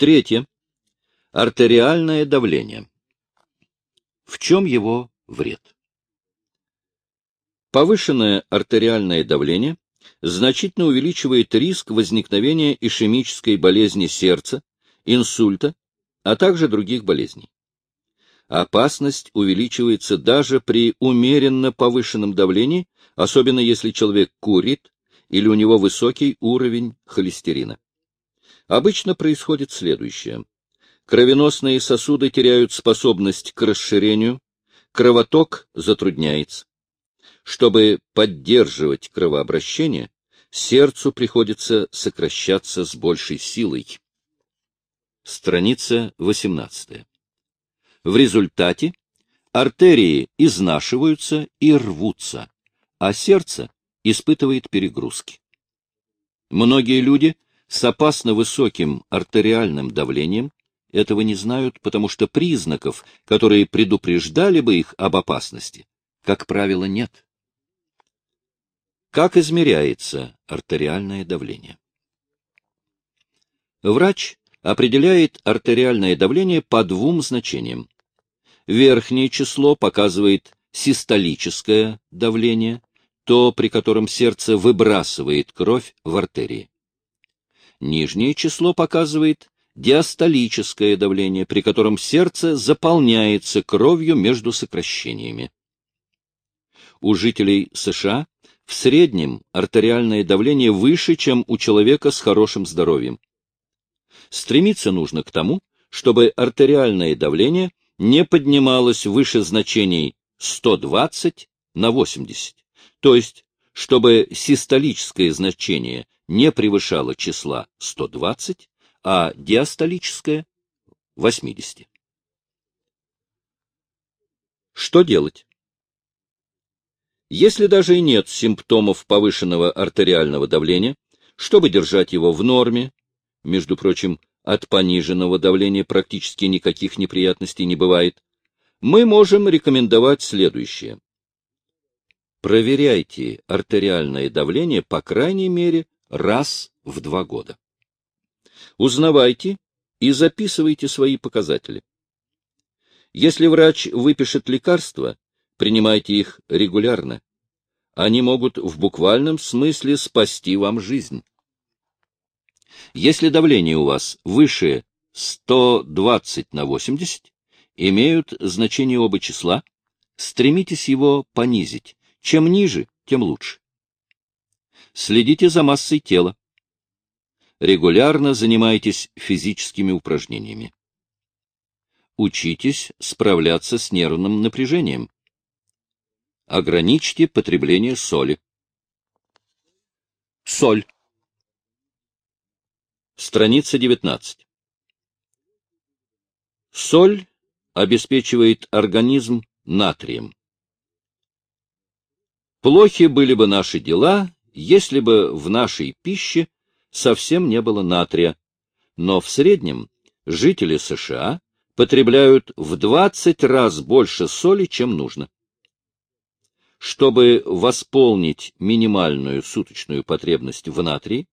Третье. Артериальное давление. В чем его вред? Повышенное артериальное давление значительно увеличивает риск возникновения ишемической болезни сердца, инсульта, а также других болезней. Опасность увеличивается даже при умеренно повышенном давлении, особенно если человек курит или у него высокий уровень холестерина. Обычно происходит следующее. Кровеносные сосуды теряют способность к расширению, кровоток затрудняется. Чтобы поддерживать кровообращение, сердцу приходится сокращаться с большей силой. Страница 18. В результате артерии изнашиваются и рвутся, а сердце испытывает перегрузки. Многие люди с опасно высоким артериальным давлением этого не знают, потому что признаков, которые предупреждали бы их об опасности, как правило, нет. Как измеряется артериальное давление? Врач определяет артериальное давление по двум значениям. Верхнее число показывает систолическое давление, то, при котором сердце выбрасывает кровь в артерии. Нижнее число показывает диастолическое давление, при котором сердце заполняется кровью между сокращениями. У жителей США в среднем артериальное давление выше, чем у человека с хорошим здоровьем. Стремиться нужно к тому, чтобы артериальное давление не поднималось выше значений 120 на 80, то есть чтобы систолическое значение не превышало числа 120, а диастолическое — 80. Что делать? Если даже и нет симптомов повышенного артериального давления, чтобы держать его в норме, между прочим, от пониженного давления практически никаких неприятностей не бывает, мы можем рекомендовать следующее. Проверяйте артериальное давление по крайней мере раз в два года. Узнавайте и записывайте свои показатели. Если врач выпишет лекарства, принимайте их регулярно. Они могут в буквальном смысле спасти вам жизнь. Если давление у вас выше 120 на 80, имеют значение оба числа, стремитесь его понизить. Чем ниже, тем лучше. Следите за массой тела. Регулярно занимайтесь физическими упражнениями. Учитесь справляться с нервным напряжением. Ограничьте потребление соли. Соль. Страница 19. Соль обеспечивает организм натрием. Плохи были бы наши дела, если бы в нашей пище совсем не было натрия, но в среднем жители США потребляют в 20 раз больше соли, чем нужно. Чтобы восполнить минимальную суточную потребность в натрии,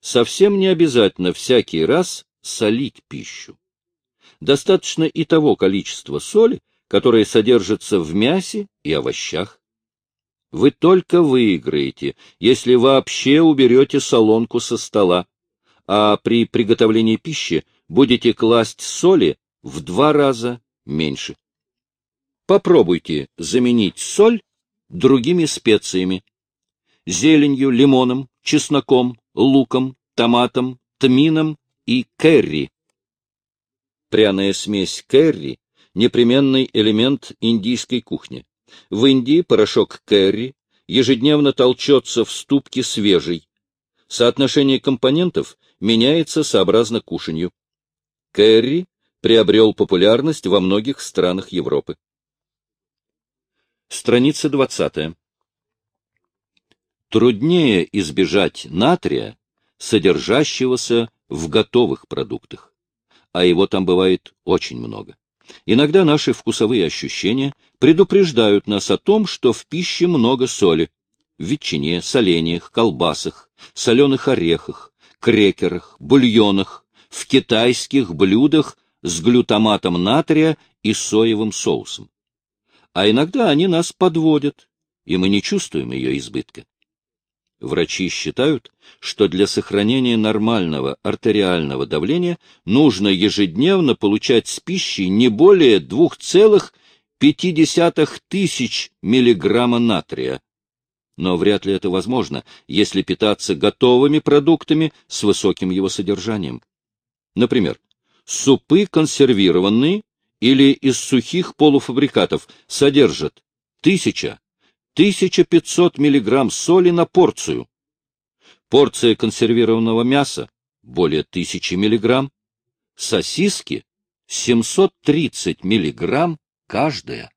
совсем не обязательно всякий раз солить пищу. Достаточно и того количества соли, которое содержится в мясе и овощах. Вы только выиграете, если вообще уберете солонку со стола, а при приготовлении пищи будете класть соли в два раза меньше. Попробуйте заменить соль другими специями. Зеленью, лимоном, чесноком, луком, томатом, тмином и карри. Пряная смесь карри — непременный элемент индийской кухни. В Индии порошок карри ежедневно толчется в ступке свежий. Соотношение компонентов меняется сообразно кушанью. Керри приобрел популярность во многих странах Европы. Страница 20. Труднее избежать натрия, содержащегося в готовых продуктах, а его там бывает очень много. Иногда наши вкусовые ощущения предупреждают нас о том, что в пище много соли, в ветчине, соленьях, колбасах, соленых орехах, крекерах, бульонах, в китайских блюдах с глютаматом натрия и соевым соусом. А иногда они нас подводят, и мы не чувствуем ее избытка. Врачи считают, что для сохранения нормального артериального давления нужно ежедневно получать с пищей не более 2,5 тысяч миллиграмма натрия. Но вряд ли это возможно, если питаться готовыми продуктами с высоким его содержанием. Например, супы консервированные или из сухих полуфабрикатов содержат 1000 1500 мг соли на порцию. Порция консервированного мяса – более 1000 мг. Сосиски – 730 мг каждая.